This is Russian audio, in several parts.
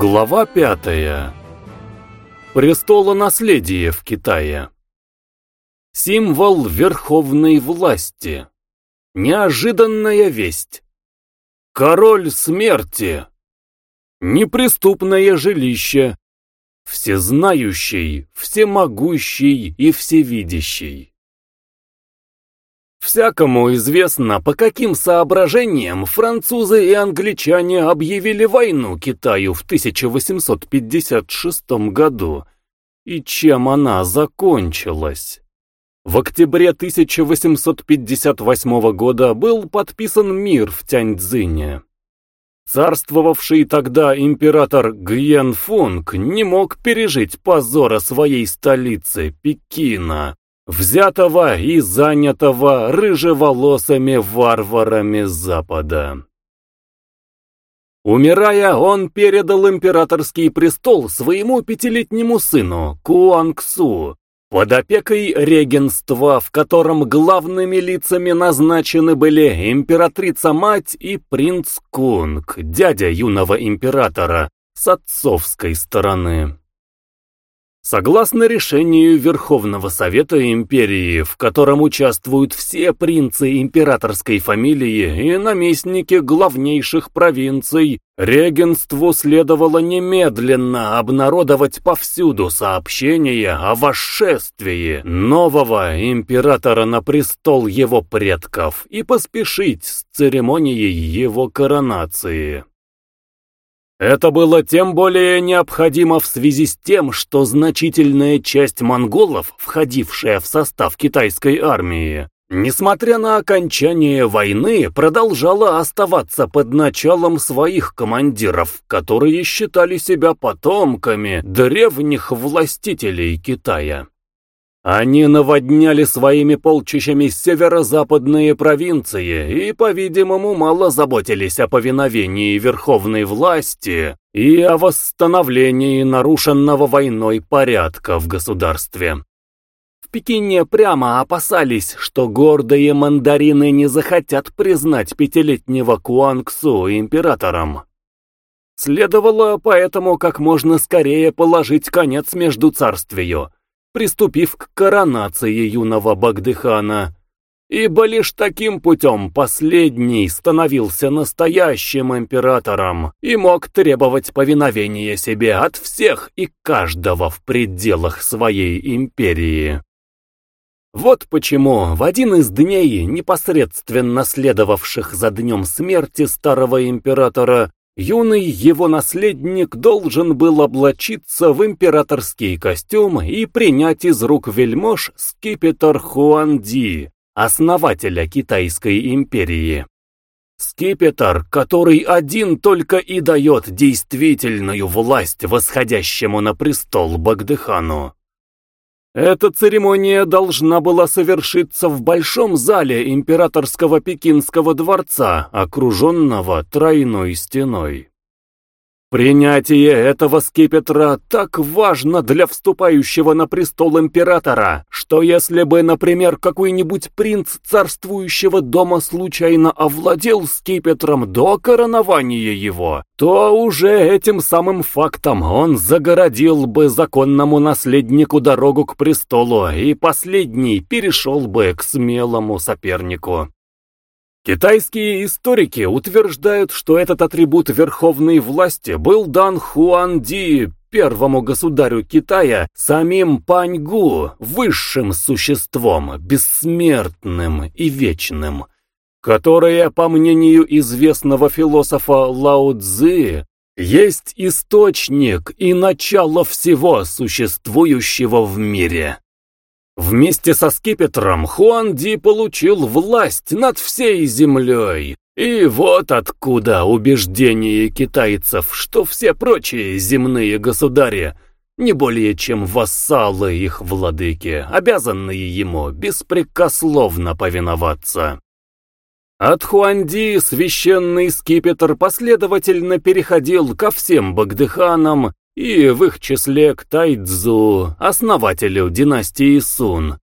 Глава пятая. Престолонаследие в Китае. Символ верховной власти. Неожиданная весть. Король смерти. Неприступное жилище. Всезнающий, всемогущий и всевидящий. Всякому известно, по каким соображениям французы и англичане объявили войну Китаю в 1856 году и чем она закончилась. В октябре 1858 года был подписан мир в Тяньцзине. Царствовавший тогда император Гьен Фунг не мог пережить позора своей столицы, Пекина, взятого и занятого рыжеволосыми варварами Запада. Умирая, он передал императорский престол своему пятилетнему сыну Куангсу, под опекой регенства, в котором главными лицами назначены были императрица-мать и принц Кунг, дядя юного императора, с отцовской стороны. Согласно решению Верховного Совета Империи, в котором участвуют все принцы императорской фамилии и наместники главнейших провинций, регенству следовало немедленно обнародовать повсюду сообщение о восшествии нового императора на престол его предков и поспешить с церемонией его коронации. Это было тем более необходимо в связи с тем, что значительная часть монголов, входившая в состав китайской армии, несмотря на окончание войны, продолжала оставаться под началом своих командиров, которые считали себя потомками древних властителей Китая. Они наводняли своими полчищами северо-западные провинции и, по-видимому, мало заботились о повиновении верховной власти и о восстановлении нарушенного войной порядка в государстве. В Пекине прямо опасались, что гордые мандарины не захотят признать пятилетнего Куангсу императором. Следовало поэтому как можно скорее положить конец между царствию приступив к коронации юного Багдыхана, ибо лишь таким путем последний становился настоящим императором и мог требовать повиновения себе от всех и каждого в пределах своей империи. Вот почему в один из дней, непосредственно следовавших за днем смерти старого императора, Юный его наследник должен был облачиться в императорский костюм и принять из рук вельмож скипетр Хуанди, основателя Китайской империи. Скипетр, который один только и дает действительную власть восходящему на престол Багдыхану. Эта церемония должна была совершиться в большом зале императорского пекинского дворца, окруженного тройной стеной. Принятие этого скипетра так важно для вступающего на престол императора, что если бы, например, какой-нибудь принц царствующего дома случайно овладел скипетром до коронования его, то уже этим самым фактом он загородил бы законному наследнику дорогу к престолу, и последний перешел бы к смелому сопернику. Китайские историки утверждают, что этот атрибут верховной власти был дан Хуанди, первому государю Китая, самим Паньгу, высшим существом, бессмертным и вечным, которое, по мнению известного философа Лао Цзы, есть источник и начало всего существующего в мире. Вместе со скипетром Хуан Ди получил власть над всей землей. И вот откуда убеждение китайцев, что все прочие земные государи не более чем вассалы их владыки, обязанные ему беспрекословно повиноваться. От Хуанди священный скипетр последовательно переходил ко всем багдыханам и в их числе к Тайцзу, основателю династии Сун,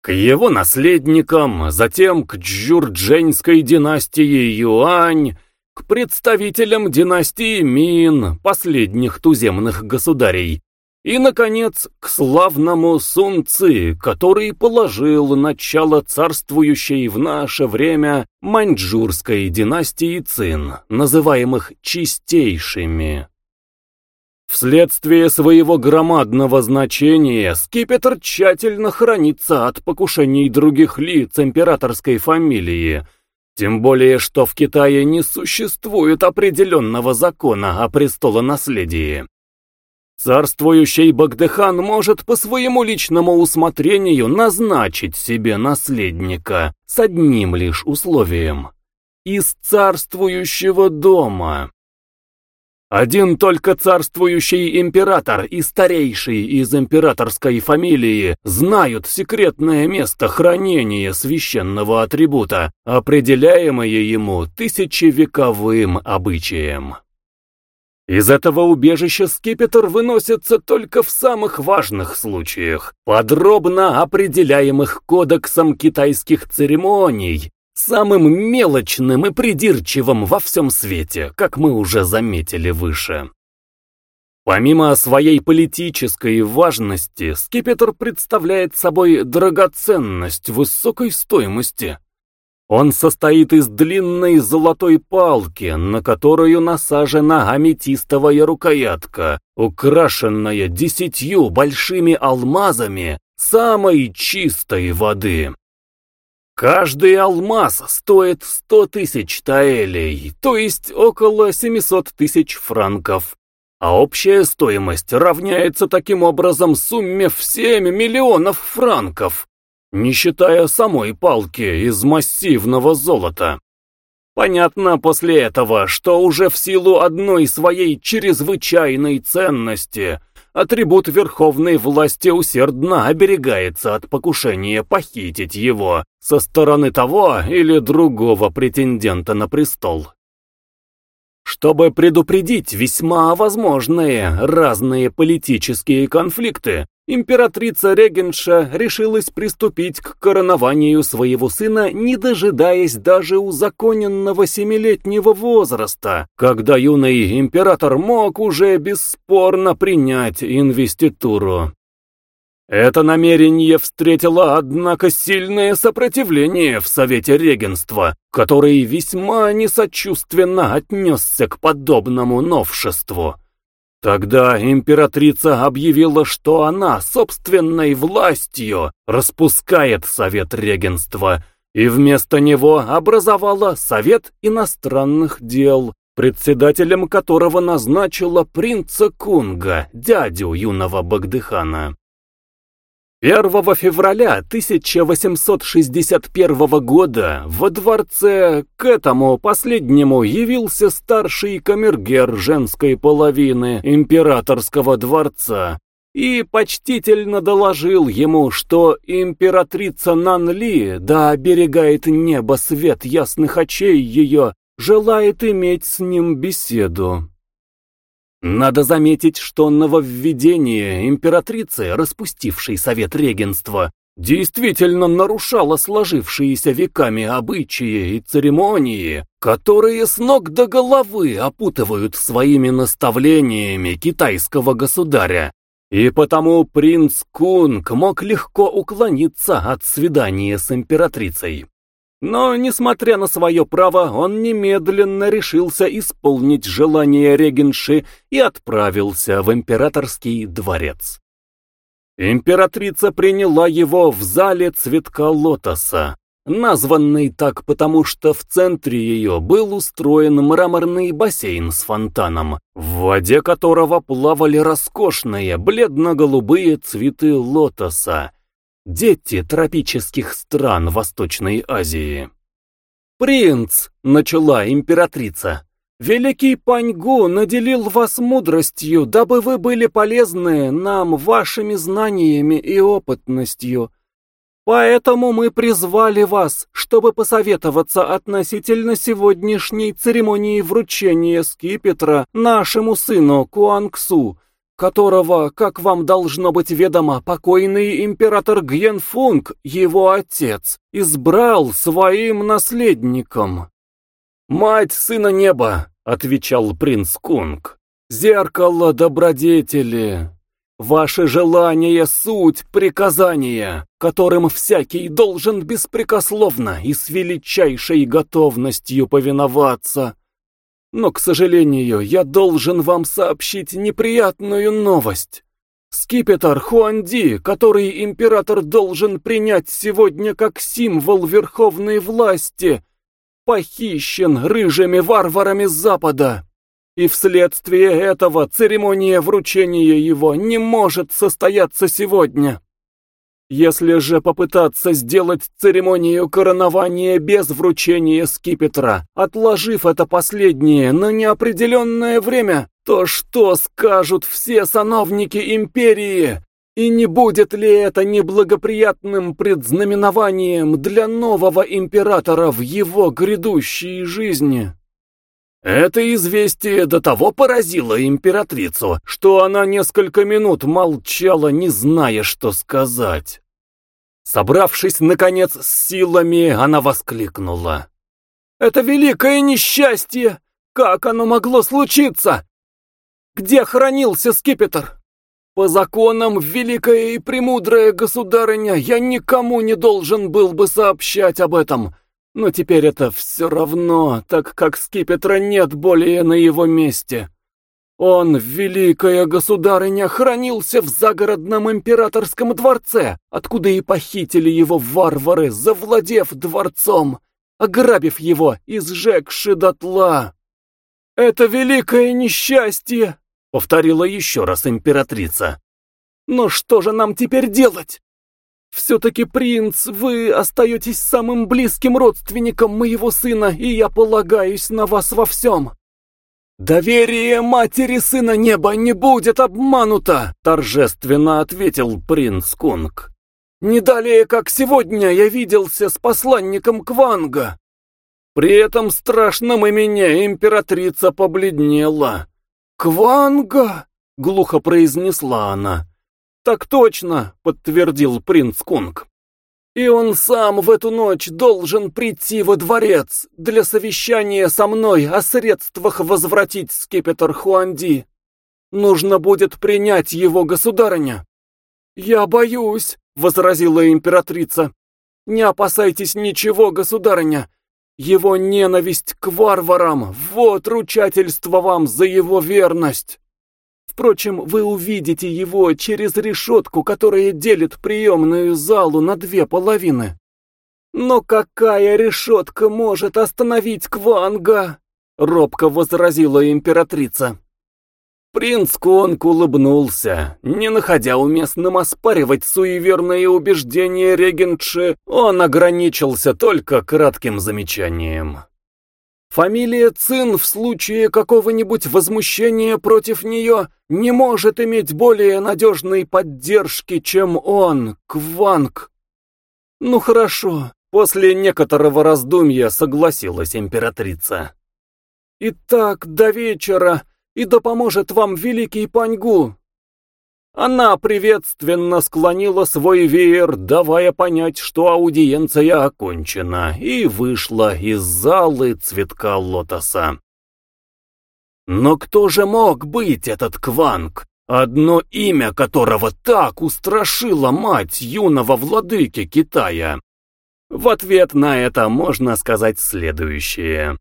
к его наследникам, затем к Джурдженской династии Юань, к представителям династии Мин, последних туземных государей, и, наконец, к славному Сун Ци, который положил начало царствующей в наше время маньчжурской династии Цин, называемых чистейшими. Вследствие своего громадного значения скипетр тщательно хранится от покушений других лиц императорской фамилии – тем более, что в Китае не существует определенного закона о престолонаследии. Царствующий Багдыхан может по своему личному усмотрению назначить себе наследника с одним лишь условием – из царствующего дома. Один только царствующий император и старейший из императорской фамилии знают секретное место хранения священного атрибута, определяемое ему тысячевековым обычаем. Из этого убежища скипетр выносится только в самых важных случаях, подробно определяемых кодексом китайских церемоний, самым мелочным и придирчивым во всем свете, как мы уже заметили выше. Помимо своей политической важности, скипетр представляет собой драгоценность высокой стоимости. Он состоит из длинной золотой палки, на которую насажена аметистовая рукоятка, украшенная десятью большими алмазами самой чистой воды. Каждый алмаз стоит 100 тысяч таэлей, то есть около 700 тысяч франков. А общая стоимость равняется таким образом сумме в 7 миллионов франков, не считая самой палки из массивного золота. Понятно после этого, что уже в силу одной своей чрезвычайной ценности атрибут верховной власти усердно оберегается от покушения похитить его со стороны того или другого претендента на престол. Чтобы предупредить весьма возможные разные политические конфликты, императрица-регенша решилась приступить к коронованию своего сына, не дожидаясь даже узаконенного семилетнего возраста, когда юный император мог уже бесспорно принять инвеституру. Это намерение встретило, однако, сильное сопротивление в Совете регенства, который весьма несочувственно отнесся к подобному новшеству. Тогда императрица объявила, что она собственной властью распускает Совет регенства и вместо него образовала Совет иностранных дел, председателем которого назначила принца Кунга, дядю юного Багдыхана. 1 февраля 1861 года во дворце к этому последнему явился старший камергер женской половины императорского дворца и почтительно доложил ему, что императрица Нанли, да оберегает небо свет ясных очей ее, желает иметь с ним беседу. Надо заметить, что нововведение императрицы, распустившей совет регенства, действительно нарушало сложившиеся веками обычаи и церемонии, которые с ног до головы опутывают своими наставлениями китайского государя. И потому принц Кунг мог легко уклониться от свидания с императрицей. Но, несмотря на свое право, он немедленно решился исполнить желание регенши и отправился в императорский дворец. Императрица приняла его в зале цветка лотоса, названный так потому, что в центре ее был устроен мраморный бассейн с фонтаном, в воде которого плавали роскошные бледно-голубые цветы лотоса, дети тропических стран Восточной Азии. «Принц!» — начала императрица. «Великий Паньгу наделил вас мудростью, дабы вы были полезны нам вашими знаниями и опытностью. Поэтому мы призвали вас, чтобы посоветоваться относительно сегодняшней церемонии вручения скипетра нашему сыну Куангсу, которого, как вам должно быть ведомо, покойный император Гьенфунг, его отец, избрал своим наследником. «Мать сына неба», — отвечал принц Кунг, — «зеркало добродетели». Ваши желания — суть приказания, которым всякий должен беспрекословно и с величайшей готовностью повиноваться. Но, к сожалению, я должен вам сообщить неприятную новость. Скипетр Хуанди, который император должен принять сегодня как символ верховной власти, похищен рыжими варварами Запада и вследствие этого церемония вручения его не может состояться сегодня. Если же попытаться сделать церемонию коронования без вручения скипетра, отложив это последнее на неопределенное время, то что скажут все сановники империи? И не будет ли это неблагоприятным предзнаменованием для нового императора в его грядущей жизни? Это известие до того поразило императрицу, что она несколько минут молчала, не зная, что сказать. Собравшись, наконец, с силами, она воскликнула. «Это великое несчастье! Как оно могло случиться? Где хранился скипетр? По законам, великая и премудрая государыня, я никому не должен был бы сообщать об этом». Но теперь это все равно, так как скипетра нет более на его месте. Он, великая государыня, хранился в загородном императорском дворце, откуда и похитили его варвары, завладев дворцом, ограбив его и сжегши дотла. «Это великое несчастье!» — повторила еще раз императрица. «Но что же нам теперь делать? «Все-таки, принц, вы остаетесь самым близким родственником моего сына, и я полагаюсь на вас во всем». «Доверие матери сына неба не будет обмануто», — торжественно ответил принц Кунг. «Не далее, как сегодня я виделся с посланником Кванга. При этом страшном имени императрица побледнела. «Кванга!» — глухо произнесла она. «Так точно», — подтвердил принц Кунг. «И он сам в эту ночь должен прийти во дворец для совещания со мной о средствах возвратить скипетр Хуанди. Нужно будет принять его государыня». «Я боюсь», — возразила императрица. «Не опасайтесь ничего, государыня. Его ненависть к варварам — вот ручательство вам за его верность». Впрочем, вы увидите его через решетку, которая делит приемную залу на две половины. Но какая решетка может остановить Кванга? Робко возразила императрица. Принц Конг улыбнулся. Не находя уместным оспаривать суеверные убеждения регентши, он ограничился только кратким замечанием. Фамилия Цин в случае какого-нибудь возмущения против нее не может иметь более надежной поддержки, чем он, Кванг. Ну хорошо, после некоторого раздумья согласилась императрица. Итак, до вечера, и да поможет вам великий Паньгу, она приветственно склонила свой веер, давая понять, что аудиенция окончена, и вышла из залы цветка лотоса. Но кто же мог быть этот Кванг, одно имя которого так устрашило мать юного владыки Китая? В ответ на это можно сказать следующее.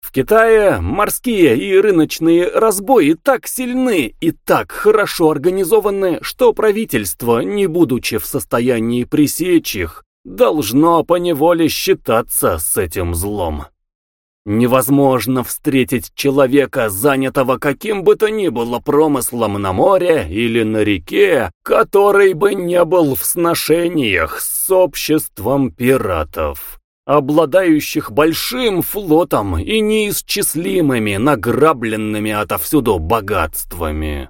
В Китае морские и рыночные разбои так сильны и так хорошо организованы, что правительство, не будучи в состоянии пресечь их, должно поневоле считаться с этим злом. Невозможно встретить человека, занятого каким бы то ни было промыслом на море или на реке, который бы не был в сношениях с обществом пиратов обладающих большим флотом и неисчислимыми награбленными отовсюду богатствами.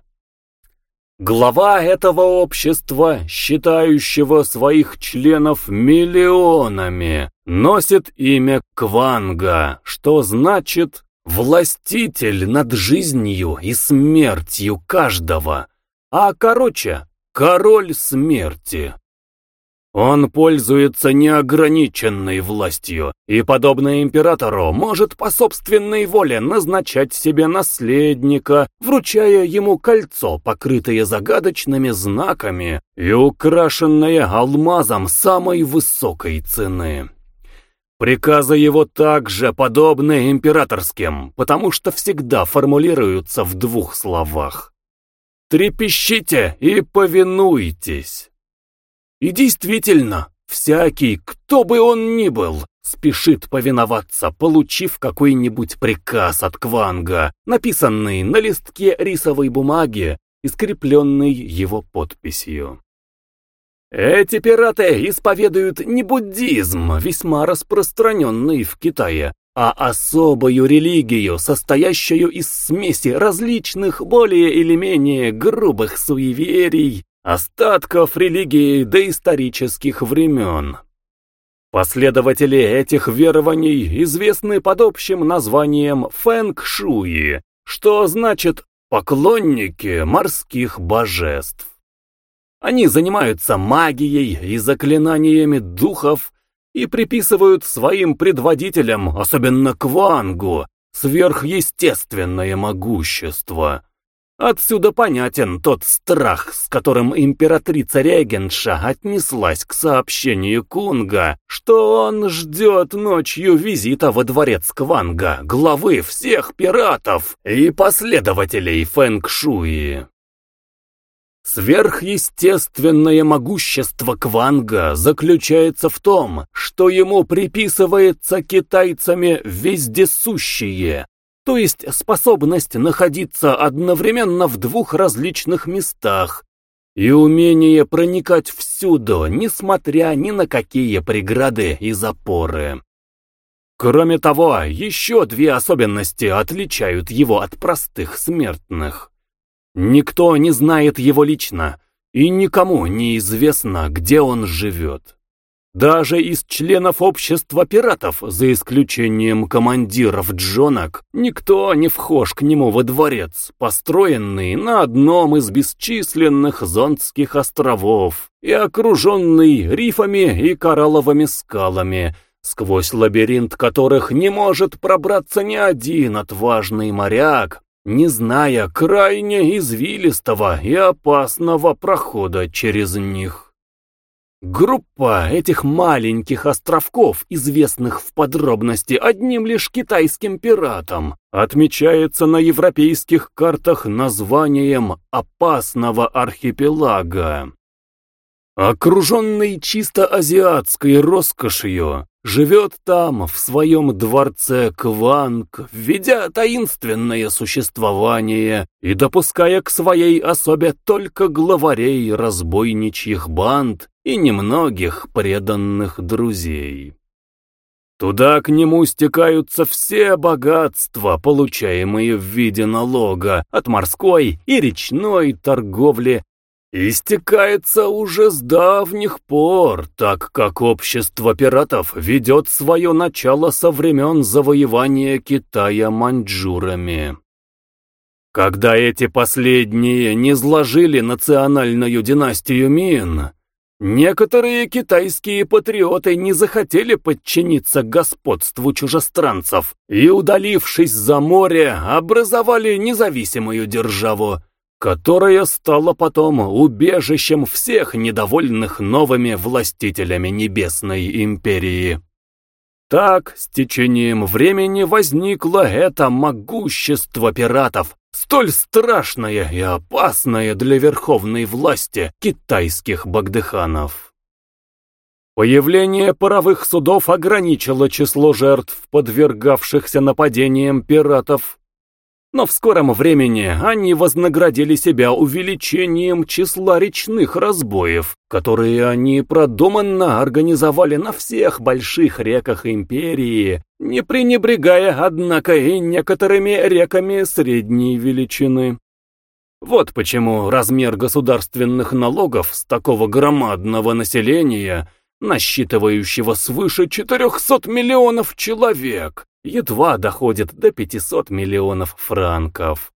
Глава этого общества, считающего своих членов миллионами, носит имя Кванга, что значит «властитель над жизнью и смертью каждого», а короче «король смерти». Он пользуется неограниченной властью, и, подобно императору, может по собственной воле назначать себе наследника, вручая ему кольцо, покрытое загадочными знаками и украшенное алмазом самой высокой цены. Приказы его также подобны императорским, потому что всегда формулируются в двух словах. «Трепещите и повинуйтесь». И действительно, всякий, кто бы он ни был, спешит повиноваться, получив какой-нибудь приказ от Кванга, написанный на листке рисовой бумаги и скрепленный его подписью. Эти пираты исповедуют не буддизм, весьма распространенный в Китае, а особую религию, состоящую из смеси различных более или менее грубых суеверий, остатков религии доисторических времен. Последователи этих верований известны под общим названием фэнг-шуи, что значит «поклонники морских божеств». Они занимаются магией и заклинаниями духов и приписывают своим предводителям, особенно Квангу, сверхъестественное могущество. Отсюда понятен тот страх, с которым императрица Регенша отнеслась к сообщению Кунга, что он ждет ночью визита во дворец Кванга, главы всех пиратов и последователей фэнг-шуи. Сверхъестественное могущество Кванга заключается в том, что ему приписывается китайцами вездесущие, то есть способность находиться одновременно в двух различных местах и умение проникать всюду, несмотря ни на какие преграды и запоры. Кроме того, еще две особенности отличают его от простых смертных. Никто не знает его лично, и никому не известно, где он живет. Даже из членов общества пиратов, за исключением командиров джонок, никто не вхож к нему во дворец, построенный на одном из бесчисленных зонтских островов и окруженный рифами и коралловыми скалами, сквозь лабиринт которых не может пробраться ни один отважный моряк, не зная крайне извилистого и опасного прохода через них. Группа этих маленьких островков, известных в подробности одним лишь китайским пиратам, отмечается на европейских картах названием «Опасного архипелага». Окруженный чисто азиатской роскошью, живет там, в своем дворце Кванг, ведя таинственное существование и допуская к своей особе только главарей разбойничьих банд и немногих преданных друзей. Туда к нему стекаются все богатства, получаемые в виде налога от морской и речной торговли истекается уже с давних пор, так как общество пиратов ведет свое начало со времен завоевания Китая маньчжурами. Когда эти последние не сложили национальную династию Мин, некоторые китайские патриоты не захотели подчиниться господству чужестранцев и, удалившись за море, образовали независимую державу, которая стала потом убежищем всех недовольных новыми властителями Небесной Империи. Так, с течением времени возникло это могущество пиратов, столь страшное и опасное для верховной власти китайских багдыханов. Появление паровых судов ограничило число жертв, подвергавшихся нападениям пиратов, но в скором времени они вознаградили себя увеличением числа речных разбоев, которые они продуманно организовали на всех больших реках империи, не пренебрегая, однако, и некоторыми реками средней величины. Вот почему размер государственных налогов с такого громадного населения, насчитывающего свыше 400 миллионов человек, едва доходит до 500 миллионов франков.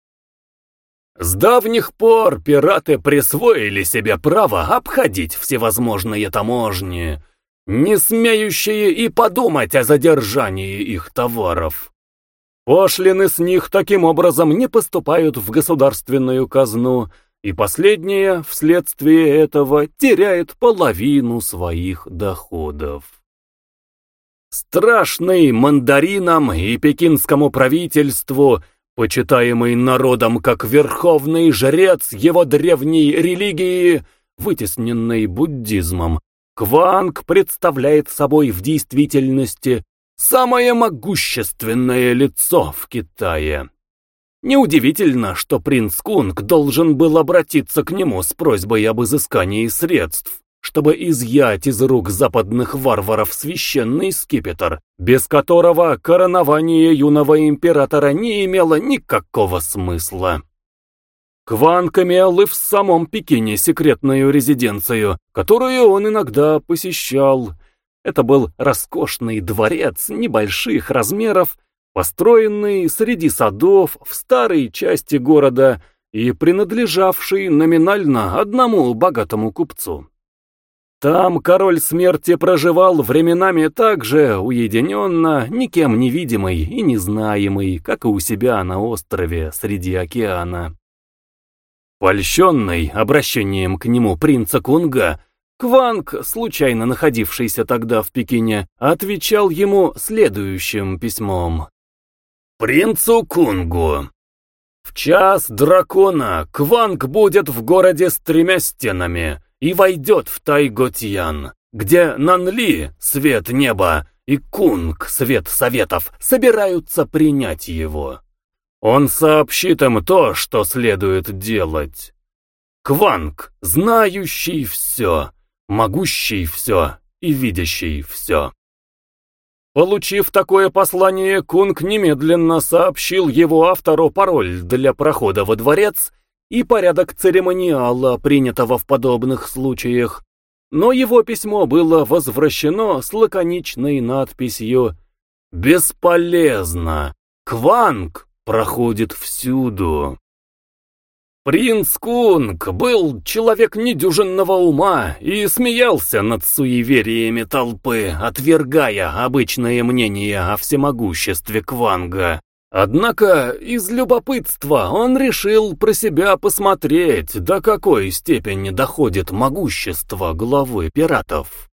С давних пор пираты присвоили себе право обходить всевозможные таможни, не смеющие и подумать о задержании их товаров. Пошлины с них таким образом не поступают в государственную казну, и последняя вследствие этого теряет половину своих доходов. Страшный мандаринам и пекинскому правительству – почитаемый народом как верховный жрец его древней религии, вытесненной буддизмом, Кванг представляет собой в действительности самое могущественное лицо в Китае. Неудивительно, что принц Кунг должен был обратиться к нему с просьбой об изыскании средств, чтобы изъять из рук западных варваров священный скипетр, без которого коронование юного императора не имело никакого смысла. Кванг имел и в самом Пекине секретную резиденцию, которую он иногда посещал. Это был роскошный дворец небольших размеров, построенный среди садов в старой части города и принадлежавший номинально одному богатому купцу. Там король смерти проживал временами так же уединенно, никем невидимый и незнаемый, как и у себя на острове среди океана. Польщенный обращением к нему принца Кунга, Кванг, случайно находившийся тогда в Пекине, отвечал ему следующим письмом. «Принцу Кунгу, в час дракона Кванг будет в городе с тремя стенами» и войдет в Тайготьян, где Нанли, свет неба, и Кунг, свет советов, собираются принять его. Он сообщит им то, что следует делать. Кванг, знающий все, могущий все и видящий все. Получив такое послание, Кунг немедленно сообщил его автору пароль для прохода во дворец и порядок церемониала, принятого в подобных случаях, но его письмо было возвращено с лаконичной надписью «Бесполезно! Кванг проходит всюду!» Принц Кунг был человек недюжинного ума и смеялся над суевериями толпы, отвергая обычное мнение о всемогуществе Кванга. Однако из любопытства он решил про себя посмотреть, до какой степени доходит могущество главы пиратов.